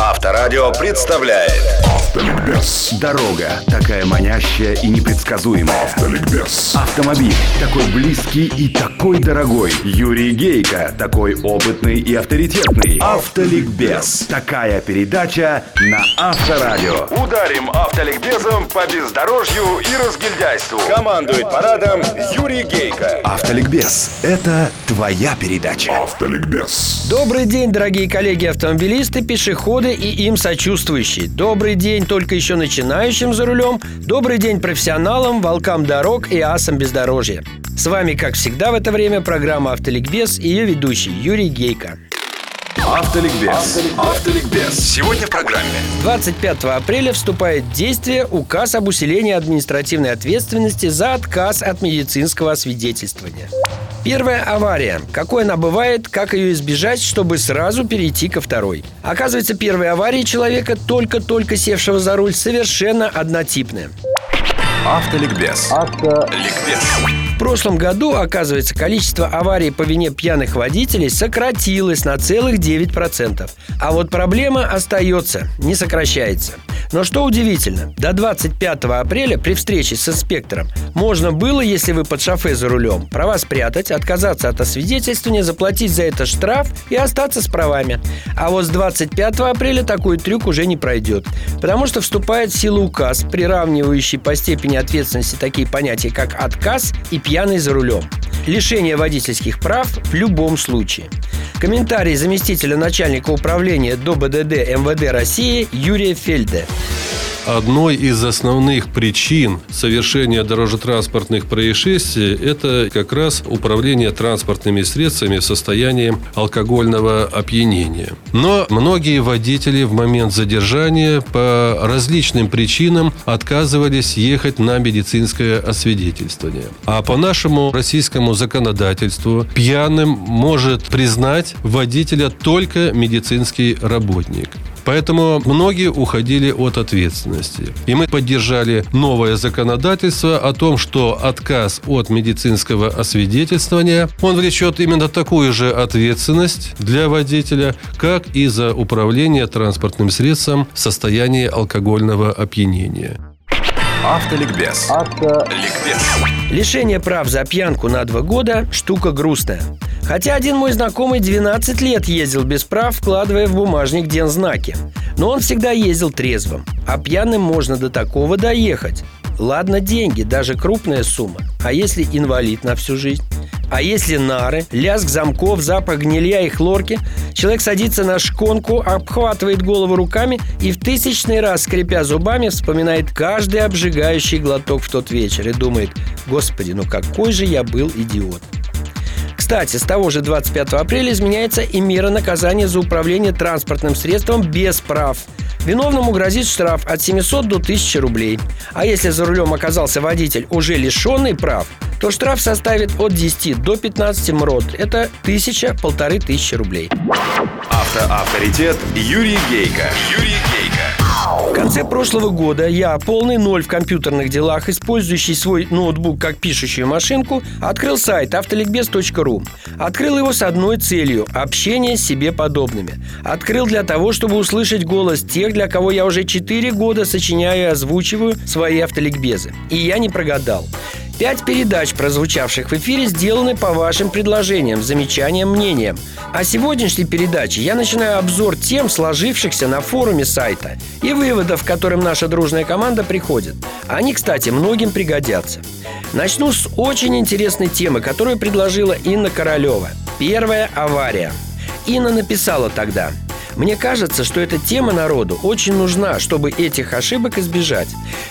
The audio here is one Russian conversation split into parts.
Авторадио представляет Автоликбез. Дорога такая манящая и непредсказуемая. Автоликбез. Автомобиль такой близкий и такой дорогой. Юрий Гейко такой опытный и авторитетный. Автоликбез. Такая передача на Авторадио. Ударим автоликбезом по бездорожью и разгильдяйству Командует парадом Юрий Гейко Автоликбез. Это твоя передача. Автоликбез. Добрый день, дорогие коллеги-автомобилисты, пешеходы и им сочувствующие. Добрый день только еще начинающим за рулем. Добрый день профессионалам, волкам дорог и асам бездорожья. С вами, как всегда в это время, программа «Автоликбез» и ее ведущий Юрий Гейко. Автоликбез. Автоликбез Сегодня в программе 25 апреля вступает в действие указ об усилении административной ответственности за отказ от медицинского освидетельствования. Первая авария. Какой она бывает, как ее избежать, чтобы сразу перейти ко второй. Оказывается, первая авария человека, только-только севшего за руль, совершенно однотипная. Автоликбез Ликбез В прошлом году, оказывается, количество аварий по вине пьяных водителей сократилось на целых 9%. А вот проблема остается, не сокращается. Но что удивительно, до 25 апреля при встрече с инспектором можно было, если вы под шофе за рулем, права спрятать, отказаться от освидетельствования, заплатить за это штраф и остаться с правами. А вот с 25 апреля такой трюк уже не пройдет, потому что вступает в силу указ, приравнивающий по степени ответственности такие понятия, как отказ и пьяный за рулем. Лишение водительских прав в любом случае. Комментарий заместителя начальника управления ДОБДД МВД России Юрия Фельде. Одной из основных причин совершения дорожно-транспортных происшествий – это как раз управление транспортными средствами в состоянии алкогольного опьянения. Но многие водители в момент задержания по различным причинам отказывались ехать на медицинское освидетельствование. А по нашему российскому законодательству пьяным может признать водителя только медицинский работник. Поэтому многие уходили от ответственности. И мы поддержали новое законодательство о том, что отказ от медицинского освидетельствования, он влечет именно такую же ответственность для водителя, как и за управление транспортным средством в состоянии алкогольного опьянения. Автоликбез Ликбез Лишение прав за пьянку на два года – штука грустная. Хотя один мой знакомый 12 лет ездил без прав, вкладывая в бумажник дензнаки. Но он всегда ездил трезвым. А пьяным можно до такого доехать. Ладно, деньги, даже крупная сумма. А если инвалид на всю жизнь? А если нары, лязг замков, запах гнилья и хлорки, человек садится на шконку, обхватывает голову руками и в тысячный раз, скрипя зубами, вспоминает каждый обжигающий глоток в тот вечер и думает, господи, ну какой же я был идиот. Кстати, с того же 25 апреля изменяется и мера наказания за управление транспортным средством без прав. Виновному грозит штраф от 700 до 1000 рублей. А если за рулем оказался водитель, уже лишенный прав, то штраф составит от 10 до 15 МРОД. Это тысяча, полторы тысячи рублей. Автоавторитет Юрий Гейко Юрий конце прошлого года я, полный ноль в компьютерных делах, использующий свой ноутбук как пишущую машинку, открыл сайт автоликбез.ру. Открыл его с одной целью – общение с себе подобными. Открыл для того, чтобы услышать голос тех, для кого я уже 4 года сочиняю и озвучиваю свои автоликбезы. И я не прогадал. Пять передач, прозвучавших в эфире, сделаны по вашим предложениям, замечаниям, мнениям. А сегодняшней передаче я начинаю обзор тем, сложившихся на форуме сайта, и выводов, к которым наша дружная команда приходит. Они, кстати, многим пригодятся. Начну с очень интересной темы, которую предложила Инна Королева. Первая авария. Инна написала тогда – мне кажется, что эта тема народу очень нужна, чтобы этих ошибок избежать.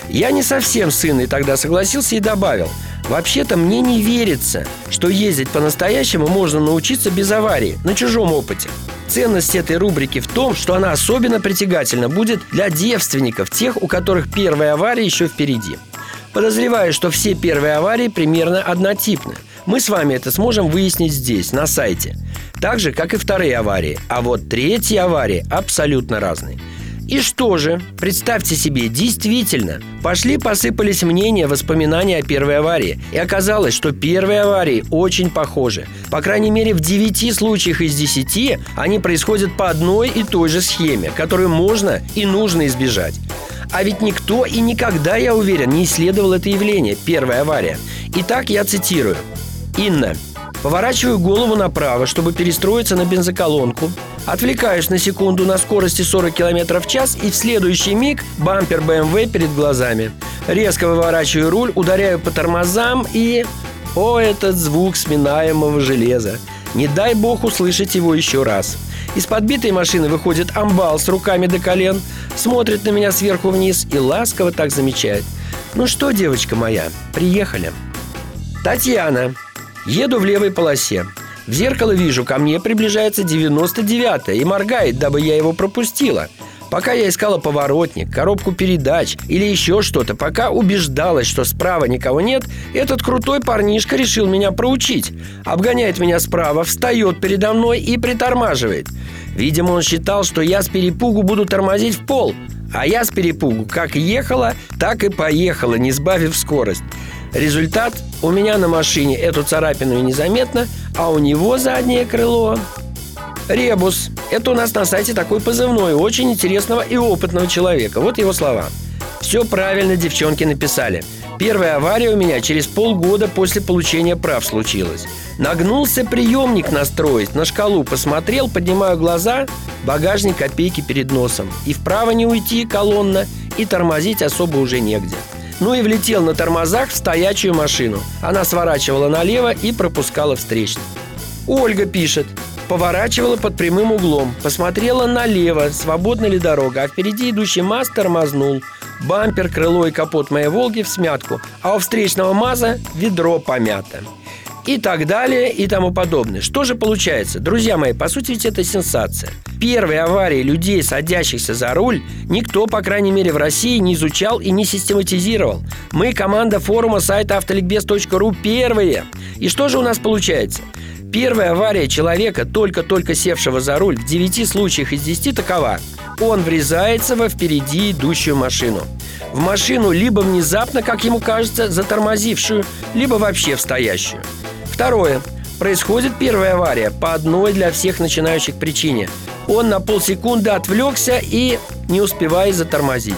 Я не совсем с Инной тогда согласился и добавил. Вообще-то мне не верится, что ездить по-настоящему можно научиться без аварии, на чужом опыте. Ценность этой рубрики в том, что она особенно притягательна будет для девственников, тех, у которых первая авария еще впереди. Подозреваю, что все первые аварии примерно однотипны. Мы с вами это сможем выяснить здесь, на сайте. Так же, как и вторые аварии. А вот третьи аварии абсолютно разные. И что же? Представьте себе, действительно, пошли посыпались мнения, воспоминания о первой аварии. И оказалось, что первые аварии очень похожи. По крайней мере, в 9 случаях из 10 они происходят по одной и той же схеме, которую можно и нужно избежать. А ведь никто и никогда, я уверен, не исследовал это явление, первая авария. Итак, я цитирую. Инна, Поворачиваю голову направо, чтобы перестроиться на бензоколонку. Отвлекаюсь на секунду на скорости 40 км в час и в следующий миг бампер BMW перед глазами. Резко выворачиваю руль, ударяю по тормозам и... О, этот звук сминаемого железа! Не дай бог услышать его еще раз. Из подбитой машины выходит амбал с руками до колен, смотрит на меня сверху вниз и ласково так замечает. «Ну что, девочка моя, приехали?» Татьяна. Еду в левой полосе. В зеркало вижу, ко мне приближается 99-я и моргает, дабы я его пропустила. Пока я искала поворотник, коробку передач или еще что-то, пока убеждалась, что справа никого нет, этот крутой парнишка решил меня проучить. Обгоняет меня справа, встает передо мной и притормаживает. Видимо, он считал, что я с перепугу буду тормозить в пол. А я с перепугу как ехала, так и поехала, не сбавив скорость. Результат – у меня на машине эту царапину и незаметно, а у него заднее крыло Ребус. Это у нас на сайте такой позывной очень интересного и опытного человека. Вот его слова. Все правильно девчонки написали. Первая авария у меня через полгода после получения прав случилась. Нагнулся приемник настроить, на шкалу посмотрел, поднимаю глаза, багажник копейки перед носом. И вправо не уйти колонна, и тормозить особо уже негде. Ну и влетел на тормозах в стоячую машину. Она сворачивала налево и пропускала встречных. Ольга пишет. Поворачивала под прямым углом, посмотрела налево, свободна ли дорога, а впереди идущий МАЗ тормознул. Бампер, крыло и капот моей «Волги» в смятку, а у встречного МАЗа ведро помято и так далее и тому подобное. Что же получается? Друзья мои, по сути ведь это сенсация. Первые аварии людей, садящихся за руль, никто, по крайней мере, в России не изучал и не систематизировал. Мы, команда форума сайта автоликбез.ру, первые. И что же у нас получается? Первая авария человека, только-только севшего за руль, в 9 случаях из 10 такова. Он врезается во впереди идущую машину. В машину либо внезапно, как ему кажется, затормозившую, либо вообще в стоящую. Второе. Происходит первая авария по одной для всех начинающих причине. Он на полсекунды отвлекся и не успевает затормозить.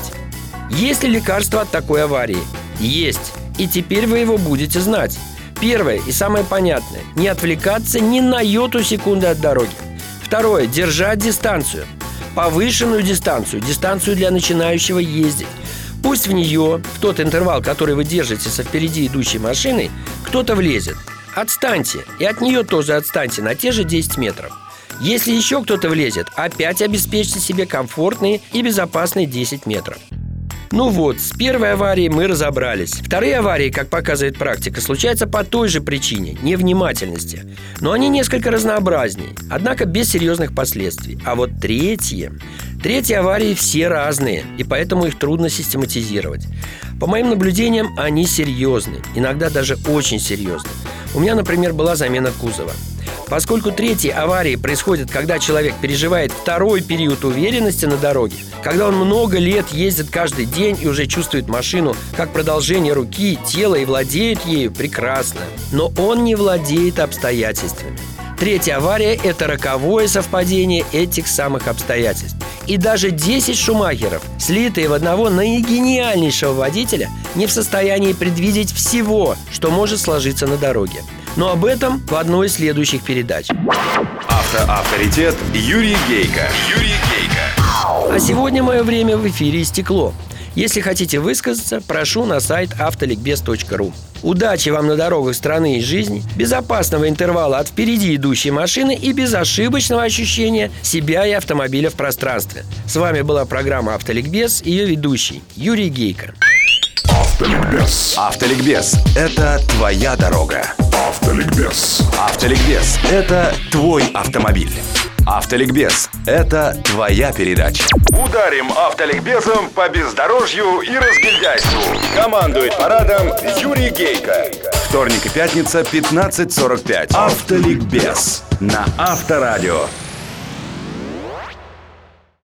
Есть ли лекарство от такой аварии? Есть. И теперь вы его будете знать. Первое и самое понятное – не отвлекаться ни на йоту секунды от дороги. Второе – держать дистанцию. Повышенную дистанцию, дистанцию для начинающего ездить. Пусть в нее, в тот интервал, который вы держите со впереди идущей машиной, кто-то влезет. Отстаньте, и от нее тоже отстаньте на те же 10 метров. Если еще кто-то влезет, опять обеспечьте себе комфортные и безопасные 10 метров. Ну вот, с первой аварией мы разобрались. Вторые аварии, как показывает практика, случаются по той же причине – невнимательности. Но они несколько разнообразнее, однако без серьезных последствий. А вот третьи... Третьи аварии все разные, и поэтому их трудно систематизировать. По моим наблюдениям, они серьезны, иногда даже очень серьезны. У меня, например, была замена кузова. Поскольку третьи аварии происходят, когда человек переживает второй период уверенности на дороге, когда он много лет ездит каждый день и уже чувствует машину как продолжение руки, тела и владеет ею прекрасно, но он не владеет обстоятельствами. Третья авария – это роковое совпадение этих самых обстоятельств. И даже 10 шумахеров, слитые в одного наигениальнейшего водителя, не в состоянии предвидеть всего, что может сложиться на дороге. Но об этом в одной из следующих передач. Автоавторитет Юрий Гейко. Юрий Гейко. А сегодня мое время в эфире истекло. Если хотите высказаться, прошу на сайт автоликбез.ру. Удачи вам на дорогах страны и жизни, безопасного интервала от впереди идущей машины и безошибочного ощущения себя и автомобиля в пространстве. С вами была программа «Автоликбез» и ее ведущий Юрий Гейко. Автоликбез. Автоликбез – это твоя дорога. Автоликбез. Автоликбез – это твой автомобиль. Автоликбез – это твоя передача. Ударим автоликбезом по бездорожью и разгильдяйству. Командует парадом Юрий Гейко. Вторник и пятница, 15.45. Автоликбез на Авторадио.